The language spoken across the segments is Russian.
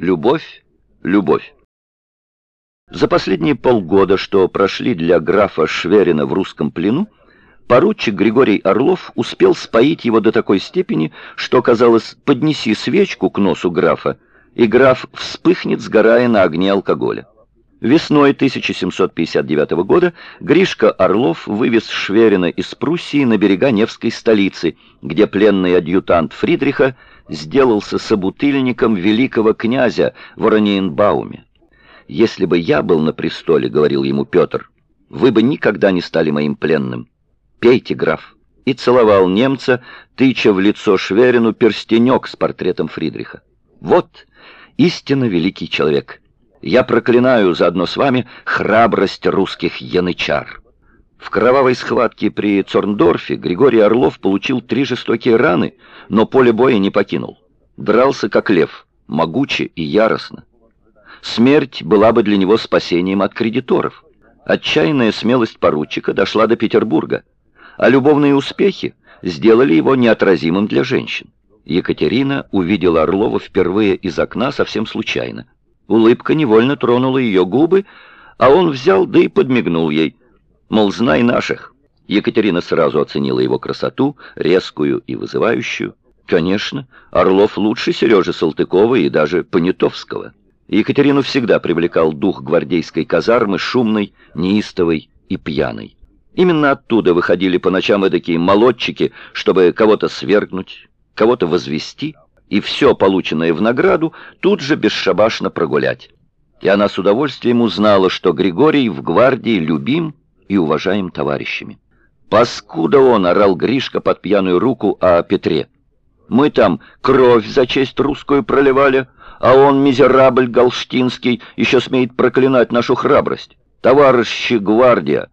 Любовь, любовь. За последние полгода, что прошли для графа Шверина в русском плену, поручик Григорий Орлов успел споить его до такой степени, что, казалось, поднеси свечку к носу графа, и граф вспыхнет, сгорая на огне алкоголя. Весной 1759 года Гришка Орлов вывез Шверина из Пруссии на берега Невской столицы, где пленный адъютант Фридриха сделался собутыльником великого князя в Ораниенбауме. «Если бы я был на престоле, — говорил ему Петр, — вы бы никогда не стали моим пленным. Пейте, граф!» И целовал немца, тыча в лицо Шверину перстенек с портретом Фридриха. «Вот истинно великий человек!» Я проклинаю заодно с вами храбрость русских янычар. В кровавой схватке при Цорндорфе Григорий Орлов получил три жестокие раны, но поле боя не покинул. Дрался как лев, могуче и яростно. Смерть была бы для него спасением от кредиторов. Отчаянная смелость поручика дошла до Петербурга, а любовные успехи сделали его неотразимым для женщин. Екатерина увидела Орлова впервые из окна совсем случайно. Улыбка невольно тронула ее губы, а он взял, да и подмигнул ей. Мол, знай наших. Екатерина сразу оценила его красоту, резкую и вызывающую. Конечно, Орлов лучше Сережи Салтыкова и даже Понятовского. Екатерину всегда привлекал дух гвардейской казармы, шумной, неистовой и пьяной. Именно оттуда выходили по ночам эдакие молодчики, чтобы кого-то свергнуть, кого-то возвести — и все, полученное в награду, тут же бесшабашно прогулять. И она с удовольствием узнала, что Григорий в гвардии любим и уважаем товарищами. «Паскуда он!» — орал Гришка под пьяную руку о Петре. «Мы там кровь за честь русскую проливали, а он, мизерабль галштинский, еще смеет проклинать нашу храбрость. Товарищи гвардия,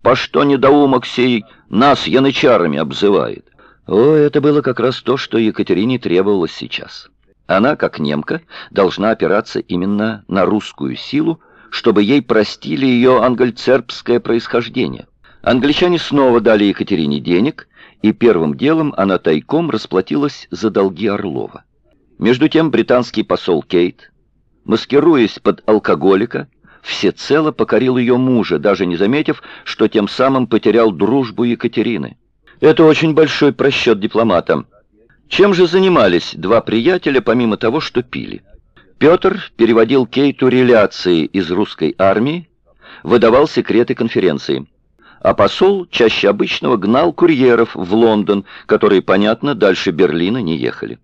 по что недоумок сей нас янычарами обзывает?» О, это было как раз то, что Екатерине требовалось сейчас. Она, как немка, должна опираться именно на русскую силу, чтобы ей простили ее ангельцербское происхождение. Англичане снова дали Екатерине денег, и первым делом она тайком расплатилась за долги Орлова. Между тем британский посол Кейт, маскируясь под алкоголика, всецело покорил ее мужа, даже не заметив, что тем самым потерял дружбу Екатерины. Это очень большой просчет дипломата. Чем же занимались два приятеля, помимо того, что пили? Петр переводил Кейту реляции из русской армии, выдавал секреты конференции. А посол чаще обычного гнал курьеров в Лондон, которые, понятно, дальше Берлина не ехали.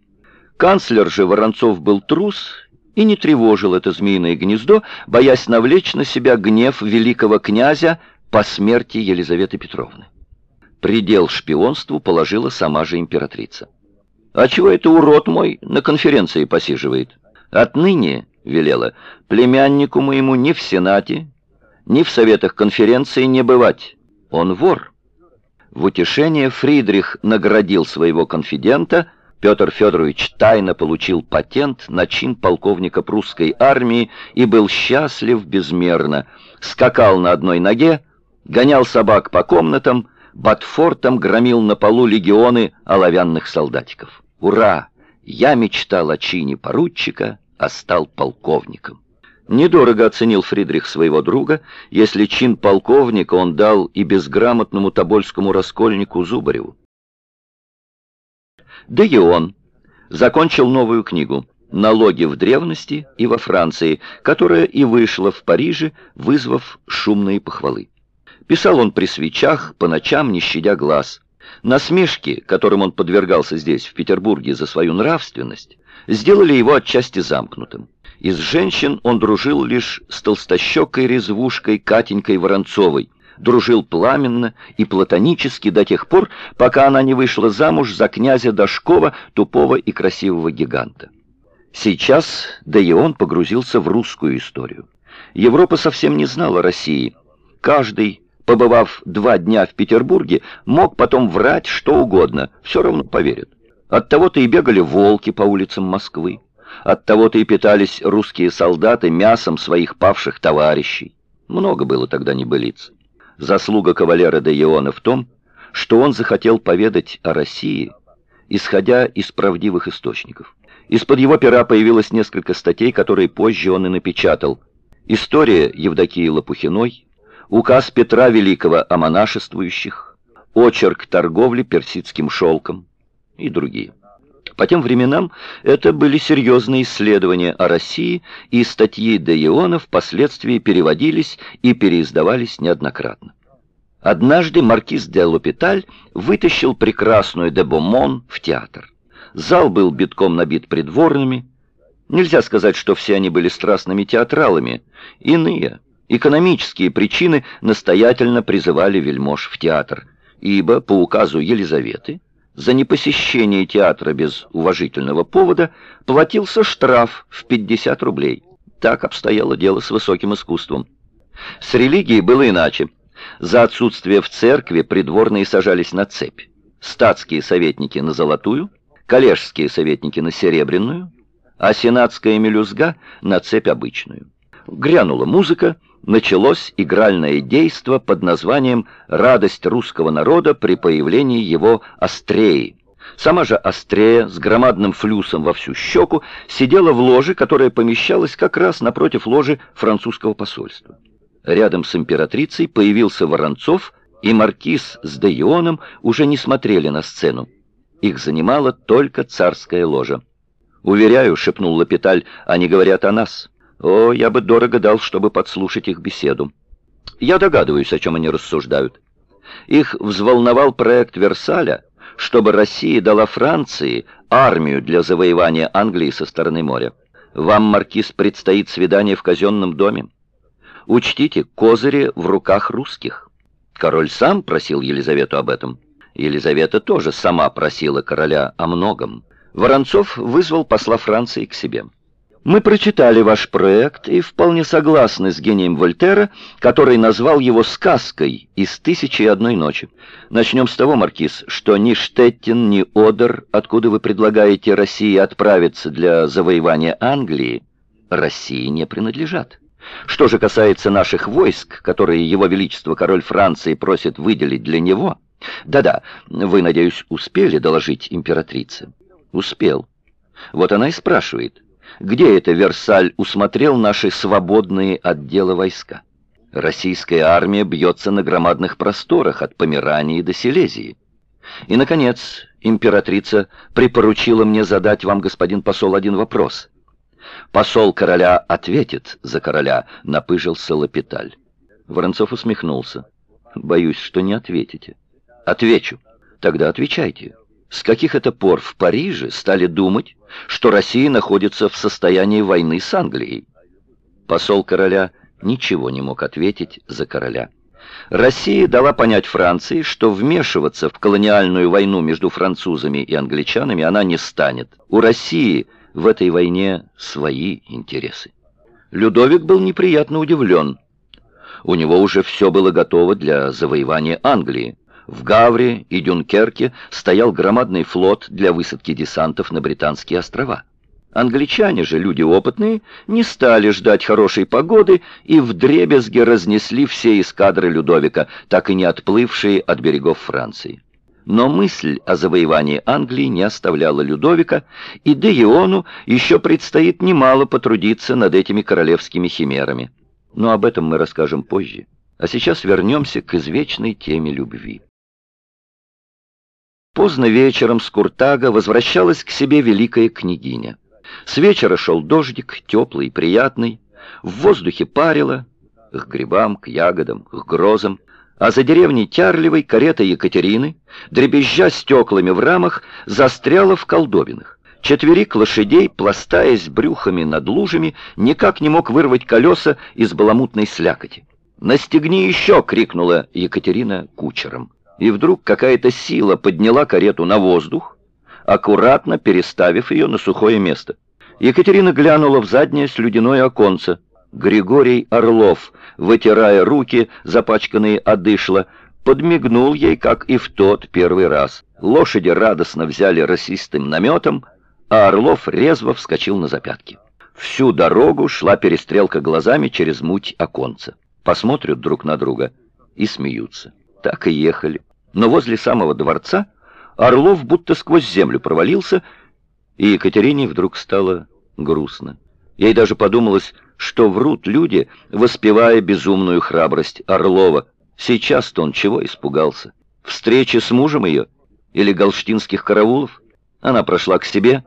Канцлер же Воронцов был трус и не тревожил это змеиное гнездо, боясь навлечь на себя гнев великого князя по смерти Елизаветы Петровны. Предел шпионству положила сама же императрица. «А чего это урод мой на конференции посиживает? Отныне, — велела, — племяннику моему ни в Сенате, ни в советах конференции не бывать. Он вор». В утешение Фридрих наградил своего конфидента, Петр Федорович тайно получил патент на чин полковника прусской армии и был счастлив безмерно, скакал на одной ноге, гонял собак по комнатам, Батфортом громил на полу легионы оловянных солдатиков. Ура! Я мечтал о чине поручика, а стал полковником. Недорого оценил Фридрих своего друга, если чин полковника он дал и безграмотному тобольскому раскольнику Зубареву. Да и он закончил новую книгу «Налоги в древности и во Франции», которая и вышла в Париже, вызвав шумные похвалы. Писал он при свечах, по ночам не щадя глаз. Насмешки, которым он подвергался здесь, в Петербурге, за свою нравственность, сделали его отчасти замкнутым. Из женщин он дружил лишь с толстощекой резвушкой Катенькой Воронцовой, дружил пламенно и платонически до тех пор, пока она не вышла замуж за князя Дашкова, тупого и красивого гиганта. Сейчас, да и он погрузился в русскую историю. Европа совсем не знала России. Каждый побывав два дня в Петербурге, мог потом врать что угодно, все равно поверят. Оттого-то и бегали волки по улицам Москвы. Оттого-то и питались русские солдаты мясом своих павших товарищей. Много было тогда небылиц. Заслуга кавалера де Иона в том, что он захотел поведать о России, исходя из правдивых источников. Из-под его пера появилось несколько статей, которые позже он и напечатал. История Евдокии Лопухиной, указ Петра Великого о монашествующих, очерк торговли персидским шелком и другие. По тем временам это были серьезные исследования о России, и статьи де Иона впоследствии переводились и переиздавались неоднократно. Однажды маркиз де Лопиталь вытащил прекрасную де Бомон в театр. Зал был битком набит придворными. Нельзя сказать, что все они были страстными театралами. Иные, экономические причины настоятельно призывали вельмож в театр, ибо по указу Елизаветы за непосещение театра без уважительного повода платился штраф в 50 рублей. Так обстояло дело с высоким искусством. С религией было иначе. За отсутствие в церкви придворные сажались на цепь. Статские советники на золотую, коллежские советники на серебряную, а сенатская мелюзга на цепь обычную. Грянула музыка, началось игральное действо под названием «Радость русского народа при появлении его Астреи». Сама же Астрея с громадным флюсом во всю щеку сидела в ложе, которая помещалась как раз напротив ложи французского посольства. Рядом с императрицей появился Воронцов, и маркиз с Деионом уже не смотрели на сцену. Их занимала только царская ложа. «Уверяю», — шепнул Лапиталь, — «они говорят о нас». О, я бы дорого дал, чтобы подслушать их беседу. Я догадываюсь, о чем они рассуждают. Их взволновал проект Версаля, чтобы Россия дала Франции армию для завоевания Англии со стороны моря. Вам, маркиз, предстоит свидание в казенном доме. Учтите, козыри в руках русских. Король сам просил Елизавету об этом. Елизавета тоже сама просила короля о многом. Воронцов вызвал посла Франции к себе. Мы прочитали ваш проект и вполне согласны с гением Вольтера, который назвал его сказкой из «Тысячи и одной ночи». Начнем с того, Маркиз, что ни Штеттин, ни Одер, откуда вы предлагаете России отправиться для завоевания Англии, России не принадлежат. Что же касается наших войск, которые Его Величество Король Франции просит выделить для него, да-да, вы, надеюсь, успели доложить императрице? Успел. Вот она и спрашивает – где это Версаль усмотрел наши свободные отделы войска? Российская армия бьется на громадных просторах от Померании до Силезии. И, наконец, императрица припоручила мне задать вам, господин посол, один вопрос. Посол короля ответит за короля, напыжился Лапиталь. Воронцов усмехнулся. Боюсь, что не ответите. Отвечу. Тогда отвечайте. С каких это пор в Париже стали думать, что Россия находится в состоянии войны с Англией? Посол короля ничего не мог ответить за короля. Россия дала понять Франции, что вмешиваться в колониальную войну между французами и англичанами она не станет. У России в этой войне свои интересы. Людовик был неприятно удивлен. У него уже все было готово для завоевания Англии. В Гавре и Дюнкерке стоял громадный флот для высадки десантов на Британские острова. Англичане же, люди опытные, не стали ждать хорошей погоды и вдребезги разнесли все эскадры Людовика, так и не отплывшие от берегов Франции. Но мысль о завоевании Англии не оставляла Людовика, и де Иону еще предстоит немало потрудиться над этими королевскими химерами. Но об этом мы расскажем позже. А сейчас вернемся к извечной теме любви. Поздно вечером с Куртага возвращалась к себе великая княгиня. С вечера шел дождик, теплый и приятный, в воздухе парило, к грибам, к ягодам, к грозам, а за деревней Тярлевой карета Екатерины, дребезжа стеклами в рамах, застряла в колдобинах. Четверик лошадей, пластаясь брюхами над лужами, никак не мог вырвать колеса из баламутной слякоти. «Настегни еще!» — крикнула Екатерина кучером и вдруг какая-то сила подняла карету на воздух, аккуратно переставив ее на сухое место. Екатерина глянула в заднее слюдяное оконце. Григорий Орлов, вытирая руки, запачканные одышло, подмигнул ей, как и в тот первый раз. Лошади радостно взяли расистым наметом, а Орлов резво вскочил на запятки. Всю дорогу шла перестрелка глазами через муть оконца. Посмотрят друг на друга и смеются. Так и ехали но возле самого дворца Орлов будто сквозь землю провалился И Екатерине вдруг стало грустно. Ей даже подумалось, что врут люди, воспевая безумную храбрость Орлова. Сейчас-то он чего испугался? Встречи с мужем ее? Или галштинских караулов? Она прошла к себе.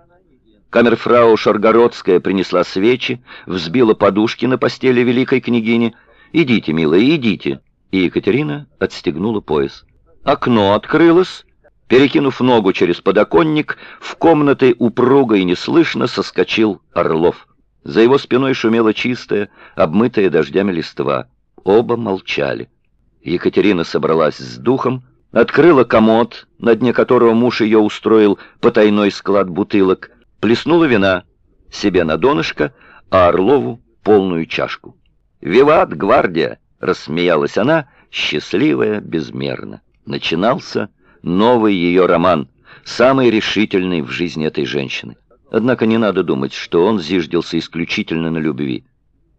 Камерфрау Шаргородская принесла свечи, взбила подушки на постели великой княгини. «Идите, милая, идите!» И Екатерина отстегнула пояс. Окно открылось. Перекинув ногу через подоконник, в комнаты упруго и неслышно соскочил Орлов. За его спиной шумела чистая, обмытая дождями листва. Оба молчали. Екатерина собралась с духом, открыла комод, на дне которого муж ее устроил потайной склад бутылок, плеснула вина себе на донышко, а Орлову полную чашку. «Виват, гвардия!» — рассмеялась она, счастливая безмерно. Начинался новый ее роман, самый решительный в жизни этой женщины. Однако не надо думать, что он зиждился исключительно на любви.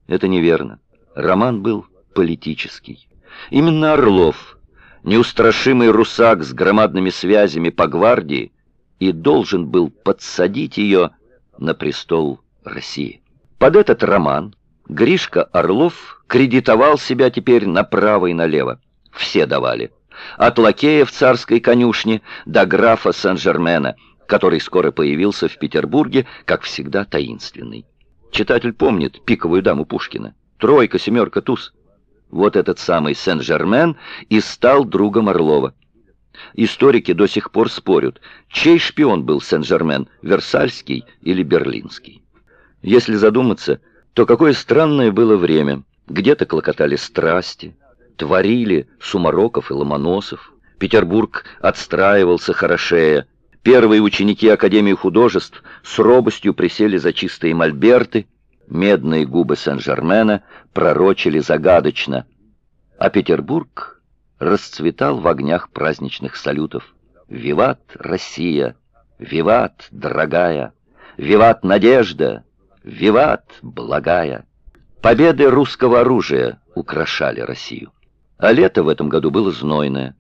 Это неверно. Роман был политический. Именно Орлов, неустрашимый русак с громадными связями по гвардии, и должен был подсадить ее на престол России. Под этот роман Гришка Орлов кредитовал себя теперь направо и налево. Все давали от лакея в царской конюшне до графа Сен-Жермена, который скоро появился в Петербурге, как всегда таинственный. Читатель помнит пиковую даму Пушкина. Тройка, семерка, туз. Вот этот самый Сен-Жермен и стал другом Орлова. Историки до сих пор спорят, чей шпион был Сен-Жермен, Версальский или Берлинский. Если задуматься, то какое странное было время. Где-то клокотали страсти, творили Сумароков и Ломоносов. Петербург отстраивался хорошея. Первые ученики Академии художеств с робостью присели за чистые мольберты. Медные губы Сен-Жермена пророчили загадочно. А Петербург расцветал в огнях праздничных салютов. «Виват, Россия! Виват, дорогая! Виват, надежда! Виват, благая!» Победы русского оружия украшали Россию. А лето в этом году было знойное.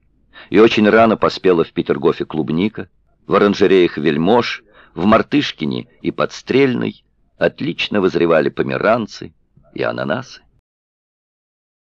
И очень рано поспела в Петергофе клубника, в оранжереях вельмож, в Мартышкине и Подстрельной отлично вызревали померанцы и ананасы.